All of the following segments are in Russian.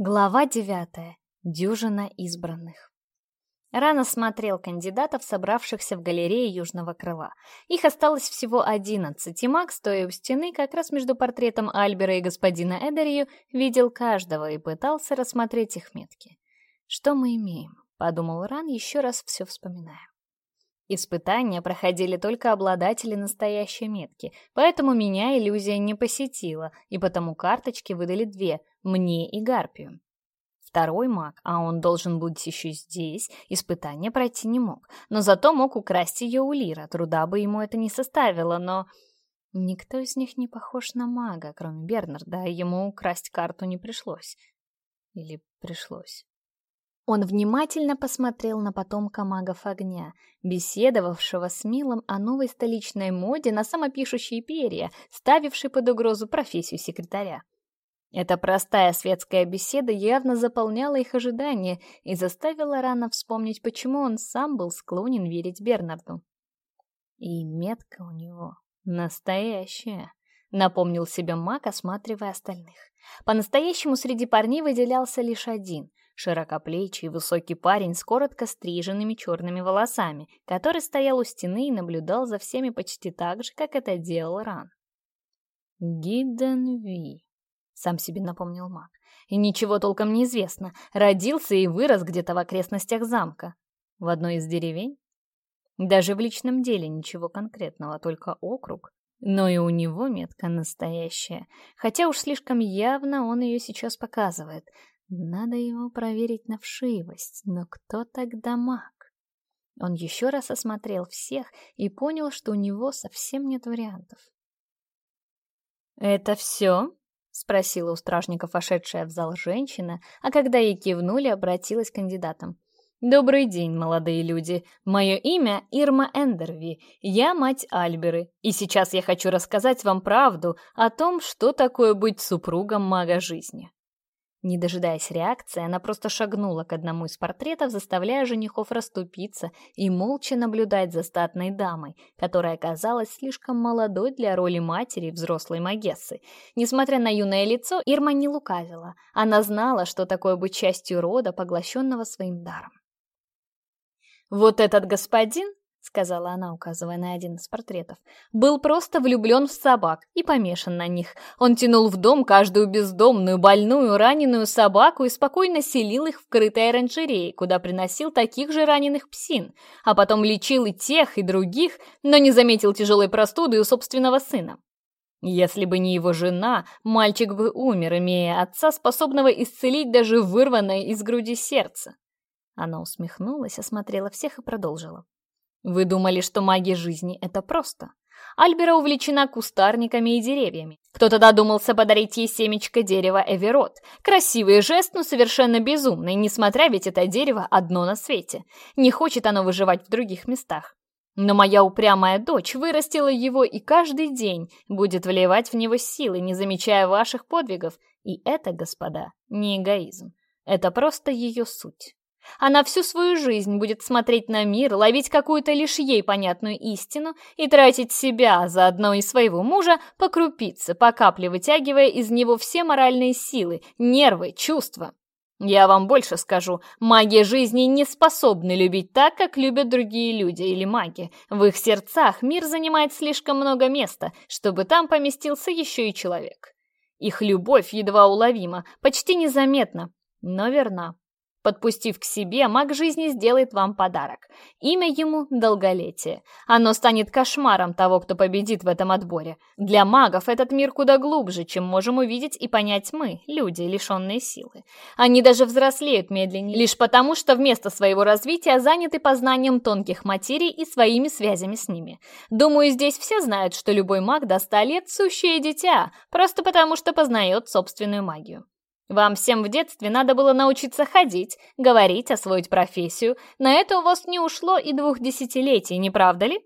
Глава девятая. Дюжина избранных. Рано смотрел кандидатов, собравшихся в галерее Южного крыла. Их осталось всего одиннадцать. и Макс, стоя у стены, как раз между портретом Альбера и господина Эдерью, видел каждого и пытался рассмотреть их метки. «Что мы имеем?» — подумал Ран, еще раз все вспоминая. Испытания проходили только обладатели настоящей метки, поэтому меня иллюзия не посетила, и потому карточки выдали две — мне и Гарпию. Второй маг, а он должен быть еще здесь, испытания пройти не мог, но зато мог украсть ее у Лира, труда бы ему это не составило, но... Никто из них не похож на мага, кроме Бернарда, а ему украсть карту не пришлось. Или пришлось. Он внимательно посмотрел на потомка магов огня, беседовавшего с Милом о новой столичной моде на самопишущие перья, ставившей под угрозу профессию секретаря. Эта простая светская беседа явно заполняла их ожидания и заставила рано вспомнить, почему он сам был склонен верить Бернарду. «И метка у него настоящая», — напомнил себе маг, осматривая остальных. По-настоящему среди парней выделялся лишь один — широкоплечий высокий парень с коротко стриженными черными волосами, который стоял у стены и наблюдал за всеми почти так же, как это делал Ран. «Гиден Ви», — сам себе напомнил маг. «И ничего толком не известно. Родился и вырос где-то в окрестностях замка. В одной из деревень? Даже в личном деле ничего конкретного, только округ. Но и у него метка настоящая, хотя уж Надо его проверить на вшивость, но кто тогда маг? Он еще раз осмотрел всех и понял, что у него совсем нет вариантов. «Это все?» — спросила у стражников вошедшая в зал женщина, а когда ей кивнули, обратилась к кандидатам. «Добрый день, молодые люди. Мое имя Ирма Эндерви. Я мать Альберы. И сейчас я хочу рассказать вам правду о том, что такое быть супругом мага жизни». Не дожидаясь реакции, она просто шагнула к одному из портретов, заставляя женихов расступиться и молча наблюдать за статной дамой, которая оказалась слишком молодой для роли матери взрослой Магессы. Несмотря на юное лицо, Ирма не лукавила. Она знала, что такое быть частью рода, поглощенного своим даром. «Вот этот господин сказала она, указывая на один из портретов, был просто влюблен в собак и помешан на них. Он тянул в дом каждую бездомную, больную, раненую собаку и спокойно селил их в крытой оранжерее, куда приносил таких же раненых псин, а потом лечил и тех, и других, но не заметил тяжелой простуды у собственного сына. Если бы не его жена, мальчик бы умер, имея отца, способного исцелить даже вырванное из груди сердце. Она усмехнулась, осмотрела всех и продолжила. Вы думали, что магия жизни — это просто. Альбера увлечена кустарниками и деревьями. Кто-то додумался подарить ей семечко дерева Эверот. Красивый жест, но совершенно безумный, несмотря ведь это дерево одно на свете. Не хочет оно выживать в других местах. Но моя упрямая дочь вырастила его и каждый день будет вливать в него силы, не замечая ваших подвигов. И это, господа, не эгоизм. Это просто ее суть. Она всю свою жизнь будет смотреть на мир, ловить какую-то лишь ей понятную истину и тратить себя, заодно и своего мужа, по крупице, по капле вытягивая из него все моральные силы, нервы, чувства. Я вам больше скажу, маги жизни не способны любить так, как любят другие люди или маги. В их сердцах мир занимает слишком много места, чтобы там поместился еще и человек. Их любовь едва уловима, почти незаметна, но верна подпустив к себе, маг жизни сделает вам подарок. Имя ему — долголетие. Оно станет кошмаром того, кто победит в этом отборе. Для магов этот мир куда глубже, чем можем увидеть и понять мы, люди, лишенные силы. Они даже взрослеют медленнее, лишь потому, что вместо своего развития заняты познанием тонких материй и своими связями с ними. Думаю, здесь все знают, что любой маг до 100 лет — сущее дитя, просто потому что познает собственную магию. Вам всем в детстве надо было научиться ходить, говорить, освоить профессию. На это у вас не ушло и двух десятилетий, не правда ли?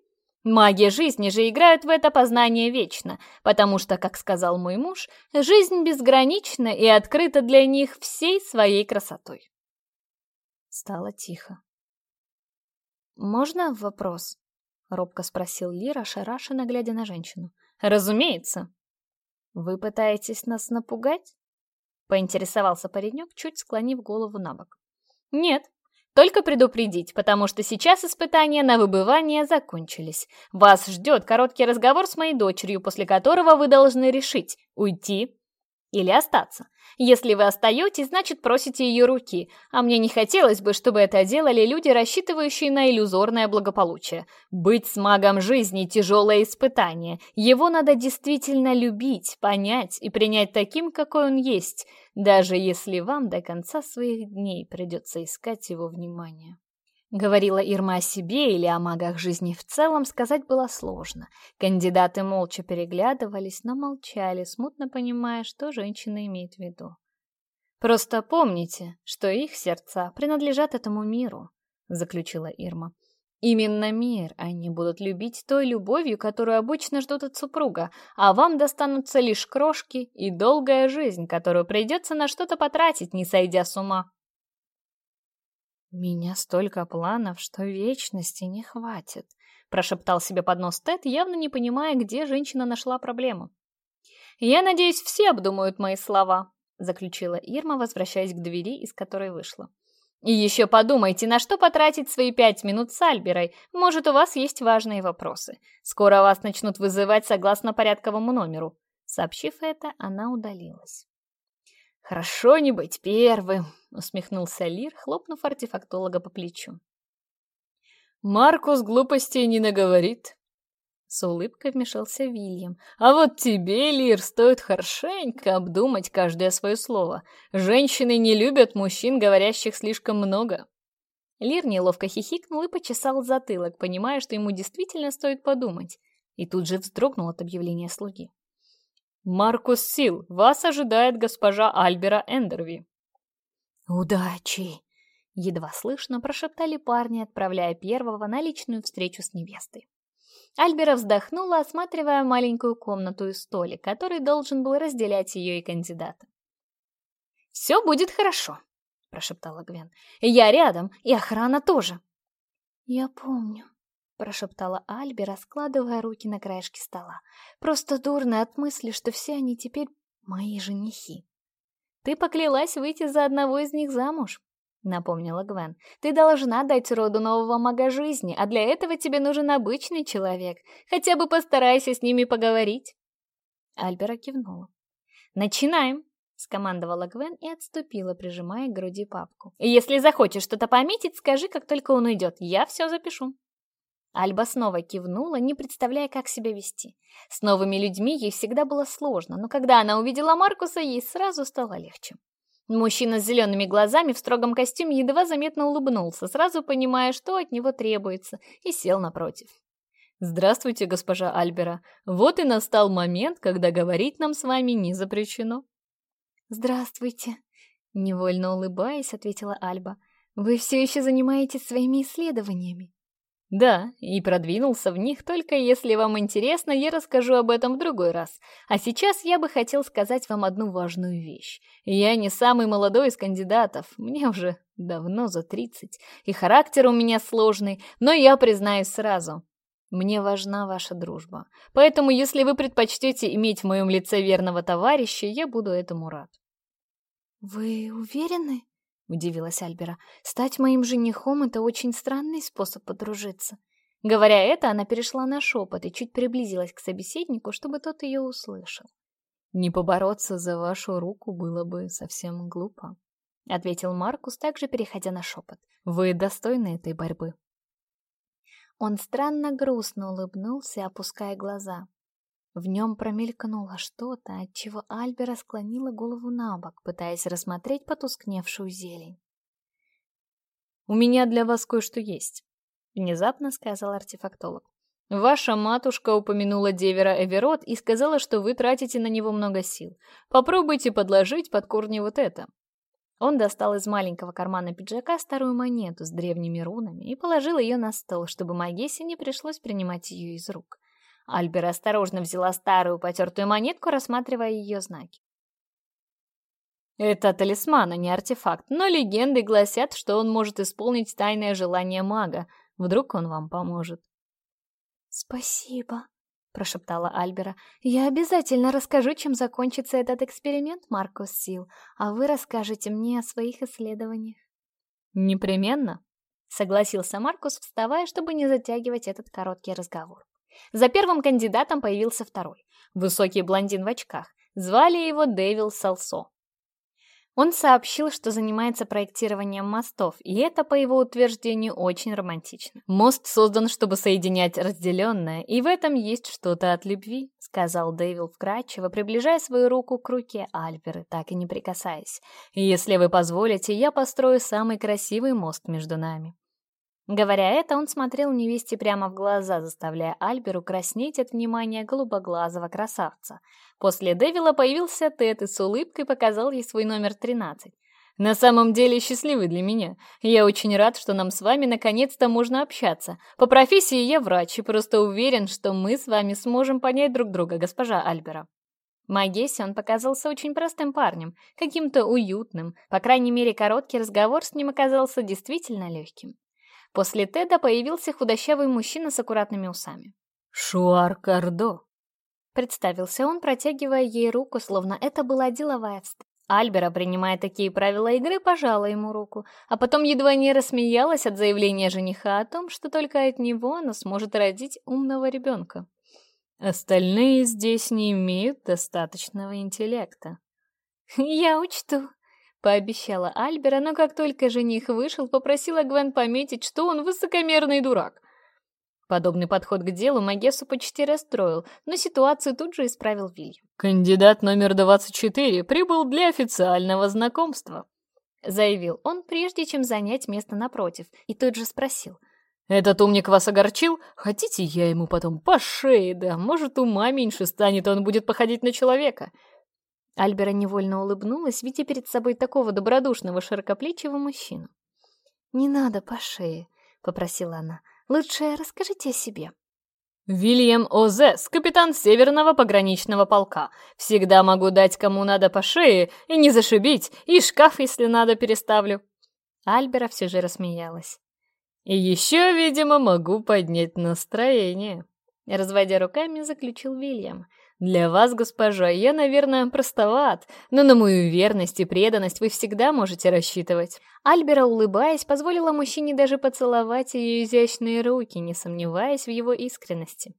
Маги жизни же играют в это познание вечно, потому что, как сказал мой муж, жизнь безгранична и открыта для них всей своей красотой. Стало тихо. «Можно вопрос?» — робко спросил Лира, шарашенно глядя на женщину. «Разумеется». «Вы пытаетесь нас напугать?» Поинтересовался паренек, чуть склонив голову на бок. Нет, только предупредить, потому что сейчас испытания на выбывание закончились. Вас ждет короткий разговор с моей дочерью, после которого вы должны решить, уйти или остаться. Если вы остаетесь, значит просите ее руки, а мне не хотелось бы, чтобы это делали люди, рассчитывающие на иллюзорное благополучие. Быть даже если вам до конца своих дней придется искать его внимание. Говорила Ирма о себе или о магах жизни в целом сказать было сложно. Кандидаты молча переглядывались, но молчали, смутно понимая, что женщина имеет в виду. «Просто помните, что их сердца принадлежат этому миру», — заключила Ирма. Именно мир они будут любить той любовью, которую обычно ждут от супруга, а вам достанутся лишь крошки и долгая жизнь, которую придется на что-то потратить, не сойдя с ума. «Меня столько планов, что вечности не хватит», — прошептал себе под нос Тед, явно не понимая, где женщина нашла проблему. «Я надеюсь, все обдумают мои слова», — заключила Ирма, возвращаясь к двери, из которой вышла. «И еще подумайте, на что потратить свои пять минут с Альберой. Может, у вас есть важные вопросы. Скоро вас начнут вызывать согласно порядковому номеру». Сообщив это, она удалилась. «Хорошо не быть первым», — усмехнулся Лир, хлопнув артефактолога по плечу. «Маркус глупостей не наговорит», — с улыбкой вмешался Вильям. «А вот тебе, Лир, стоит хорошенько обдумать каждое свое слово. Женщины не любят мужчин, говорящих слишком много». Лир неловко хихикнул и почесал Альбера вздохнула, осматривая маленькую комнату и столик, который должен был разделять ее и кандидата. «Все будет хорошо», — прошептала Гвен. «Я рядом, и охрана тоже». «Я помню», — прошептала Альбера, раскладывая руки на краешке стола. «Просто дурно от мысли, что все они теперь мои женихи». «Ты поклялась выйти за одного из них замуж», напомнила Гвен. Ты должна дать роду нового мага жизни, а для этого тебе нужен обычный человек. Хотя бы постарайся с ними поговорить. Альбера кивнула. Начинаем, скомандовала Гвен и отступила, прижимая к груди папку. «Если захочешь что-то пометить, скажи, как только он уйдет. Я все запишу». Альба снова кивнула, не представляя, как Мужчина с зелеными глазами в строгом костюме едва заметно улыбнулся, сразу понимая, что от него требуется, и сел напротив. «Здравствуйте, госпожа Альбера. Вот и настал момент, когда говорить нам с вами не запрещено». «Здравствуйте», — невольно улыбаясь, ответила Альба. «Вы все еще занимаетесь своими исследованиями». Да, и продвинулся в них только если вам интересно, я расскажу об этом в другой раз. А сейчас я бы хотел сказать вам одну важную вещь. Я не самый молодой из кандидатов, мне уже давно за 30, и характер у меня сложный, но я признаюсь сразу. Мне важна ваша дружба. Поэтому, если вы предпочтете иметь в моем лице верного товарища, я буду этому рад. «Вы уверены?» удивилась Альбера. «Стать моим женихом — это очень странный способ подружиться». Говоря это, она перешла на шепот и чуть приблизилась к собеседнику, чтобы тот ее услышал. «Не побороться за вашу руку было бы совсем глупо», — ответил Маркус, также переходя на шепот. «Вы достойны этой борьбы». Он странно грустно улыбнулся, опуская глаза. В нем промелькнуло что-то, отчего Альбера склонила голову на бок, пытаясь рассмотреть потускневшую зелень. «У меня для вас кое-что есть», — внезапно сказал артефактолог. «Ваша матушка упомянула Девера Эверот и сказала, что вы тратите на него много сил. Попробуйте подложить под корни вот это». Он достал из маленького кармана пиджака старую монету с древними рунами Альберас осторожно взяла старую потертую монетку, рассматривая ее знаки. Это талисман, а не артефакт, но легенды гласят, что он может исполнить тайное желание мага. Вдруг он вам поможет. «Спасибо», — прошептала Альбера. «Я обязательно расскажу, чем закончится этот эксперимент, Маркус Сил, а вы расскажете мне о своих исследованиях». «Непременно», — согласился Маркус, вставая, чтобы не затягивать этот короткий разговор. За первым кандидатом появился второй. Высокий блондин в очках. Звали его Дэвил Салсо. Он сообщил, что занимается проектированием мостов, и это, по его утверждению, очень романтично. «Мост создан, чтобы соединять разделенное, и в этом есть что-то от любви», — сказал Дэвил вкрадчиво, приближая свою руку к руке Альберы, так и не прикасаясь. «Если вы позволите, я построю самый красивый мост между нами». Говоря это, он смотрел невесте прямо в глаза, заставляя Альберу краснеть от внимания голубоглазого красавца. После Девила появился Тед и с улыбкой показал ей свой номер 13. «На самом деле счастливый для меня. Я очень рад, что нам с вами наконец-то можно общаться. По профессии я врач и просто уверен, что мы с вами сможем понять друг друга, госпожа Альбера». Магесе он показался очень простым парнем, каким-то уютным. По крайней мере, короткий разговор с ним оказался действительно легким. После Теда появился худощавый мужчина с аккуратными усами. «Шуар Кардо!» Представился он, протягивая ей руку, словно это была деловая встреча. Альбера, принимая такие правила игры, пожала ему руку, а потом едва не рассмеялась от заявления жениха о том, что только от него она сможет родить умного ребенка. «Остальные здесь не имеют достаточного интеллекта». «Я учту», пообещала Альбер, но как только жених вышел, попросила Гвен пометить, что он высокомерный дурак. Подобный подход к делу Магессу почти расстроил, но ситуацию тут же исправил Вильям. «Кандидат номер 24 прибыл для официального знакомства», — заявил он, прежде чем занять место напротив, и тут же спросил. «Этот умник вас огорчил? Хотите, я ему потом по шее да, Может, ума меньше станет, он будет походить на человека». Альбера невольно улыбнулась, видя перед собой такого добродушного широкоплечего мужчину. «Не надо по шее», — попросила она. «Лучше расскажите о себе». «Вильям Озес, капитан Северного пограничного полка. Всегда могу дать кому надо по шее и не зашибить, и шкаф, если надо, переставлю». Альбера все же рассмеялась. «И еще, видимо, могу поднять настроение», — разводя руками, заключил Вильям — для вас, госпожа, я, наверное, простоват, но на мою верность и преданность вы всегда можете рассчитывать». Альбера, улыбаясь, позволила мужчине даже поцеловать ее изящные руки, не сомневаясь в его искренности.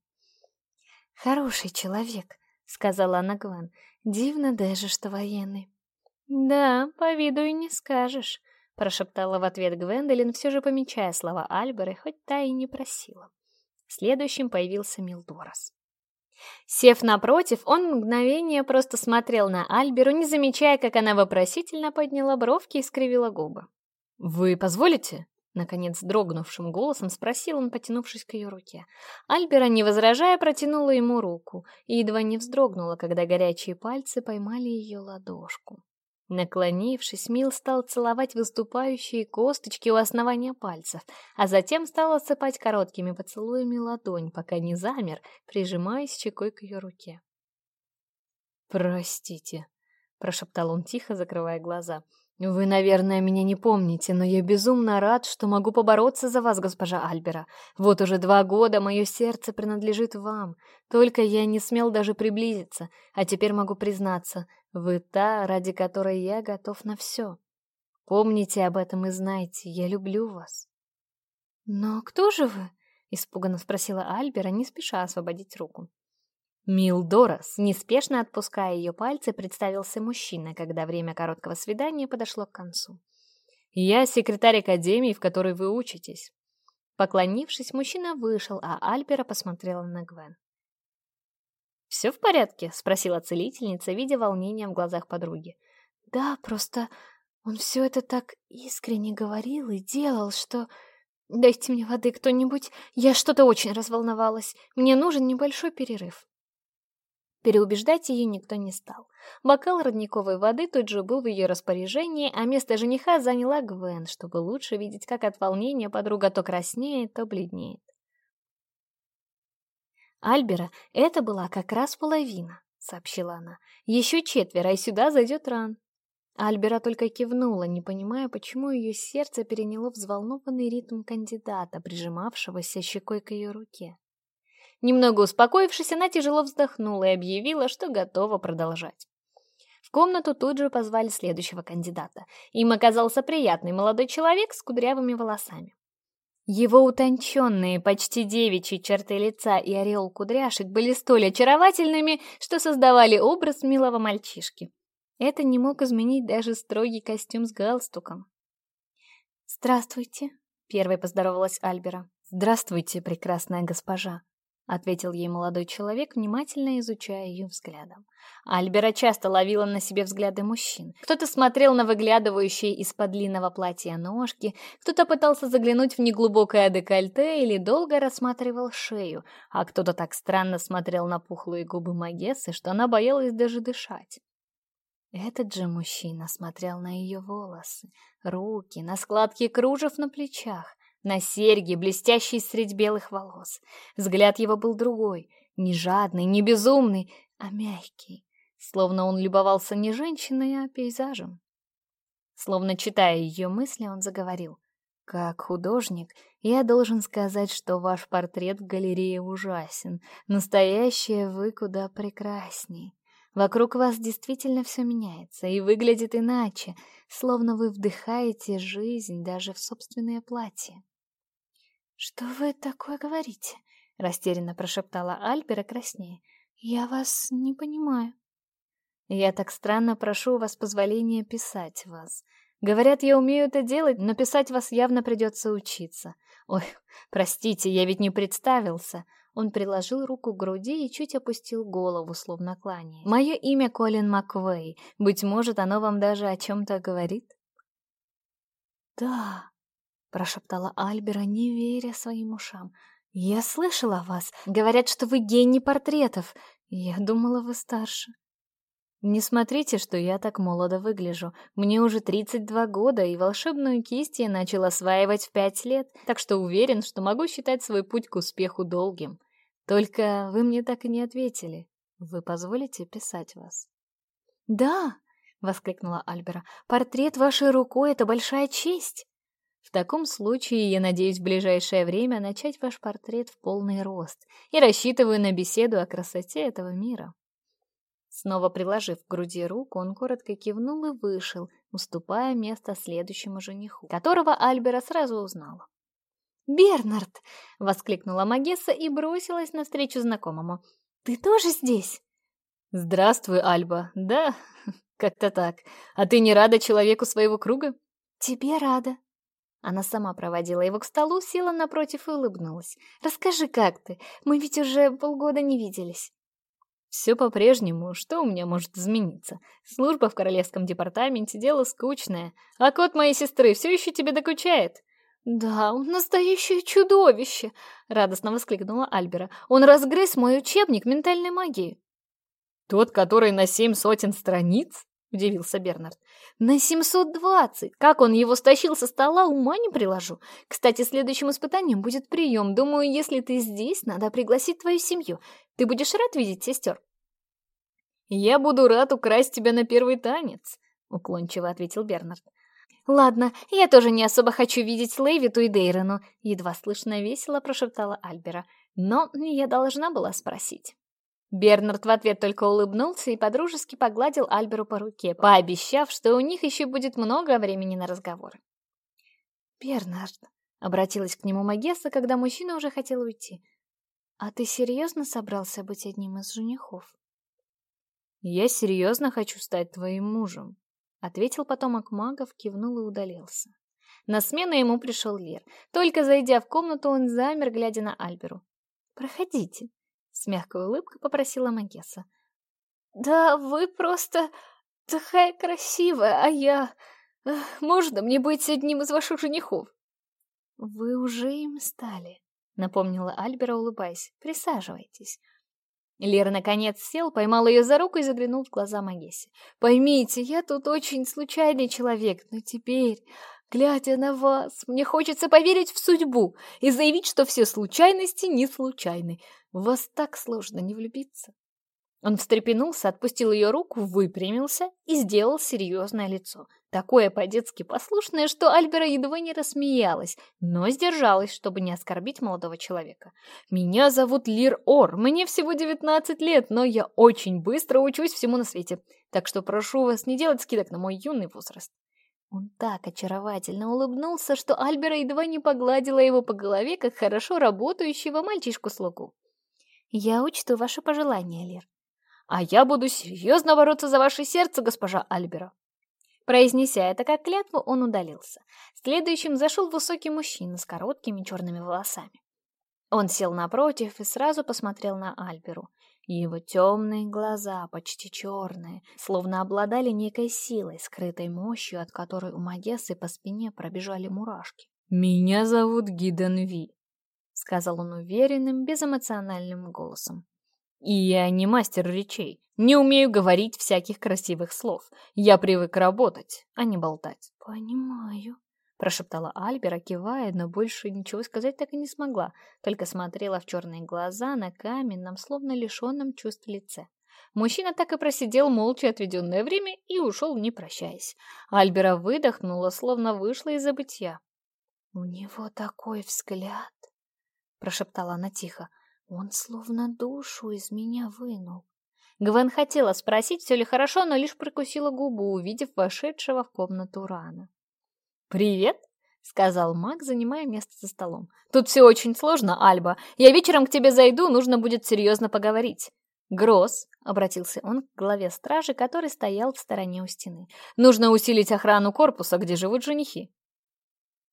«Хороший человек», — сказала она Гван. «Дивно даже, что военный». «Да, по виду и не скажешь», — прошептала в ответ Гвендолин, все же помечая слова Альберы, хоть та и не просила. Следующим появился Милдорас. Сев напротив, он мгновение просто смотрел на Альберу, не замечая, как она вопросительно подняла бровки и скривила губы. «Вы позволите?» Наконец, дрогнувшим голосом спросил он, потянувшись к ее руке. Альбера, не возражая, протянула ему руку и едва не вздрогнула, когда горячие пальцы поймали ее ладошку. Наклонившись, Мил стал целовать выступающие косточки у основания пальцев, а затем стал осыпать короткими поцелуями ладонь, пока не замер, прижимаясь щекой к ее руке. «Простите», — прошептал он тихо, закрывая глаза. «Вы, наверное, меня не помните, но я безумно рад, что могу побороться за вас, госпожа Альбера. Вот уже два года мое сердце принадлежит вам. Только я не смел даже приблизиться, а теперь могу признаться, вы та, ради которой я готов на все. Помните об этом и знайте, я люблю вас». «Но кто же вы?» — испуганно спросила Альбера, не спеша освободить руку. Милдорас, неспешно отпуская ее пальцы, представился «Все в порядке?» — спросила целительница, видя волнение в глазах подруги. «Да, просто он все это так искренне говорил и делал, что...» «Дайте мне воды кто-нибудь, я что-то очень разволновалась. Мне нужен небольшой перерыв». Переубеждать ее никто не стал. Бокал родниковой воды тут же был в ее распоряжении, а место жениха заняла Гвен, чтобы лучше видеть, как от волнения подруга то краснеет, то бледнеет. Альбера это была как раз половина, сообщила она. Еще четверо, и сюда зайдет ран. Альбера только кивнула, не понимая, почему ее сердце переняло взволнованный ритм кандидата, прижимавшегося щекой к ее руке. Немного успокоившись, она тяжело вздохнула и объявила, что готова продолжать. В комнату тут же позвали следующего кандидата. Им оказался приятный молодой человек с кудрявыми волосами. Его утонченные, почти девичьи черты лица и ореол кудряшек были столь очаровательными, что создавали образ милого мальчишки. Это не мог изменить даже строгий костюм с галстуком. «Здравствуйте», — первой поздоровалась Альбера. «Здравствуйте, прекрасная госпожа», — ответил ей молодой человек, внимательно изучая ее взглядом. Альбера часто ловила на себе взгляды мужчин. Кто-то смотрел на выглядывающие из-под длинного платья ножки, кто-то пытался заглянуть в неглубокое декольте или долго рассматривал шею, а кто-то так странно смотрел на пухлые губы Магессы, что она боялась даже дышать. Этот же мужчина смотрел на ее волосы, руки, на складки кружев на плечах. на серьги, блестящие средь белых волос. Взгляд его был другой, не жадный, не безумный, а мягкий, словно он любовался не женщиной, а пейзажем. Словно читая ее мысли, он заговорил. «Как художник, я должен сказать, что ваш портрет в галерее ужасен. Настоящее вы куда прекрасней. Вокруг вас действительно все меняется и выглядит иначе, словно вы вдыхаете жизнь даже в собственное платье. «Что вы такое говорите?» — растерянно прошептала Альбера краснее. «Я вас не понимаю». «Я так странно прошу у вас позволения писать вас. Говорят, я умею это делать, но писать вас явно придется учиться. Ой, простите, я ведь не представился. Он приложил руку к груди и чуть опустил голову, словно кланяясь. «Мое имя Колин Маквей. Быть может, оно вам даже о чем-то говорит?» «Да», — прошептала Альбера, не веря своим ушам. «Я слышала о вас. Говорят, что вы гений портретов. Я думала, вы старше». Не смотрите, что я так молодо выгляжу. Мне уже 32 года, и волшебную кисть я начал осваивать в 5 лет, так что уверен, что могу считать свой В таком случае я надеюсь в ближайшее время начать ваш портрет в полный рост и рассчитываю на беседу о красоте этого мира. Снова приложив к груди руку, он коротко кивнул и вышел, уступая место следующему жениху, которого Альбера сразу узнала. «Бернард!» — воскликнула Магесса и бросилась навстречу знакомому. «Ты тоже здесь?» «Здравствуй, Альба. Да, как-то так. А ты не рада человеку своего круга?» «Тебе рада», она сама проводила его к столу, села напротив и улыбнулась. «Расскажи, как ты? Мы ведь уже полгода не виделись». «Все по-прежнему. Что у меня может измениться? Служба в Королевском департаменте — дело скучное. А кот моей сестры все еще тебе докучает?» «Да, он настоящее чудовище!» — радостно воскликнула Альбера. «Он разгрыз мой учебник ментальной магии». «Тот, который на семь сотен страниц?» Удивился Бернард. «На 720! Как он его стащил со стола, ума не приложу. Кстати, следующим испытанием будет прием. Думаю, если ты здесь, надо пригласить твою семью. Ты будешь рад видеть сестер?» «Я буду рад украсть тебя на первый танец», — уклончиво ответил Бернард. «Ладно, я тоже не особо хочу видеть Лейвиту и Дейрону», — едва слышно весело прошептала Альбера. «Но я должна была спросить». Бернард в ответ только улыбнулся и подружески погладил Альберу по руке, пообещав, что у них еще будет много времени на разговоры. «Бернард», — обратилась к нему Магесса, когда мужчина уже хотел уйти, — «а ты серьезно собрался быть одним из женихов?» «Я серьезно хочу стать твоим мужем», — ответил потомок магов, кивнул и удалился. На смену ему пришел Лир. Только зайдя в комнату, он замер, глядя на Альберу. «Проходите», с мягкой улыбкой попросила Магесса. «Да вы просто такая красивая, а я... Можно мне быть одним из ваших женихов?» «Вы уже им стали», — напомнила Альбера, улыбаясь. «Присаживайтесь». Лера наконец сел, поймал ее за руку и заглянул в глаза Магесе. «Поймите, я тут очень случайный человек, но теперь, глядя на вас, мне хочется поверить в судьбу и заявить, что все случайности не случайны. В вас так сложно не влюбиться». Он встрепенулся, отпустил ее руку, выпрямился и сделал серьезное лицо. Такое по-детски послушное, что Альбера едва не рассмеялась, но сдержалась, чтобы не оскорбить молодого человека. «Меня зовут Лир Ор, мне всего 19 лет, но я очень быстро учусь всему на свете, так что прошу вас не делать скидок на мой юный возраст». Он так очаровательно улыбнулся, что Альбера едва не погладила его по голове, как хорошо работающего мальчишку-слугу. «Я учту ваши пожелания, Лир». «А я буду серьезно бороться за ваше сердце, госпожа Альбера». Произнеся это как клятву, он удалился. Следующим зашел высокий мужчина с короткими черными волосами. Он сел напротив и сразу посмотрел на Альберу. Его темные глаза, почти черные, словно обладали некой силой, скрытой мощью, от которой у Магессы по спине пробежали мурашки. «Меня зовут Гиден Ви», — сказал он уверенным, безэмоциональным голосом. «И я не мастер речей, не умею говорить всяких красивых слов. Я привык работать, прошептала Альбера, кивая, но больше ничего сказать так и не смогла, только смотрела в черные глаза на каменном, словно лишенном чувств лице. Мужчина так и просидел молча отведенное время и ушел, не прощаясь. Альбера выдохнула, словно вышла из забытья. «У него такой взгляд!» — прошептала она тихо. «Он словно душу из меня вынул». Гвен хотела спросить, все ли хорошо, но лишь прикусила губу, увидев вошедшего в комнату Рана. «Привет!» — сказал Мак, занимая место за столом. «Тут все очень сложно, Альба. Я вечером к тебе зайду, нужно будет серьезно поговорить». «Гросс», — обратился он к главе стражи, который стоял в стороне у стены, — «нужно усилить охрану корпуса, где живут женихи».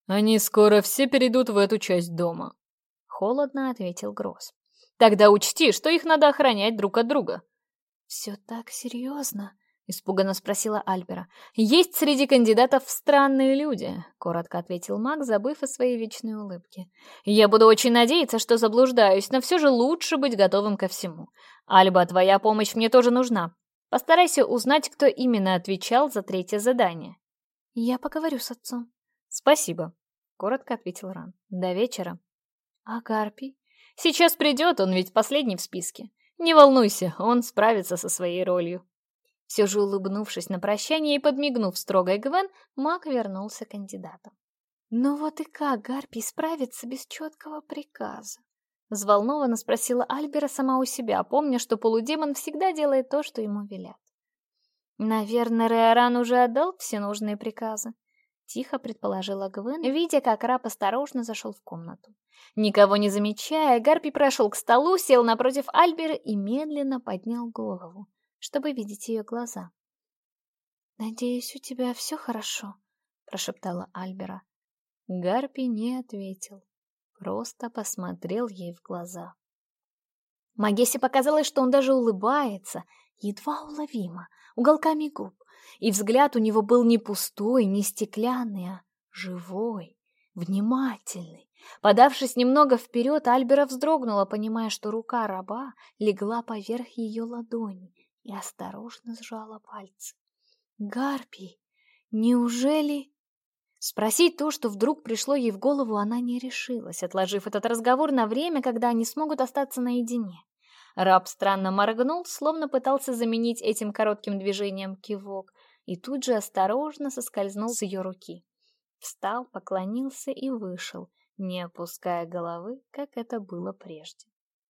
«Они скоро все перейдут в эту часть дома», — холодно ответил Гросс. «Тогда учти, что их надо охранять друг от друга». «Все так серьезно», Испуганно спросила Альбера. «Есть среди кандидатов странные люди», — коротко ответил маг, забыв о своей вечной улыбке. «Я буду очень надеяться, что заблуждаюсь, но все же лучше быть готовым ко всему. Альба, твоя помощь мне тоже нужна. Постарайся узнать, кто именно отвечал за третье задание». «Я поговорю с отцом». «Спасибо», — коротко ответил Ран. «До вечера». «А Гарпий?» «Сейчас придет, он ведь последний в списке. Не волнуйся, он справится со своей ролью». Все Все же улыбнувшись на прощание и подмигнув строгой Гвен, маг вернулся к кандидатам. «Ну вот и как Гарпий справится без четкого приказа?» Взволнованно спросила Альбера сама у себя, помня, что полудемон всегда делает то, что ему велят. «Наверное, Реоран уже отдал все нужные приказы», — тихо предположила Гвен, видя, как раб осторожно зашел в комнату. Никого не замечая, Гарпий прошел к столу, сел напротив Альбера и медленно поднял голову. чтобы видеть ее глаза. «Надеюсь, у тебя все хорошо?» — прошептала Альбера. Гарпи не ответил, просто посмотрел ей в глаза. Магессе показалось, что он даже улыбается, едва уловимо, уголками губ, и взгляд у него был не пустой, не стеклянный, а живой, внимательный. Подавшись немного вперед, Альбера вздрогнула, и осторожно сжала пальцы. «Гарпий! Неужели...» Спросить то, что вдруг пришло ей в голову, она не решилась, отложив этот разговор на время, когда они смогут остаться наедине. Раб странно моргнул, словно пытался заменить этим коротким движением кивок, и тут же осторожно соскользнул с ее руки. Встал, поклонился и вышел, не опуская головы, как это было прежде.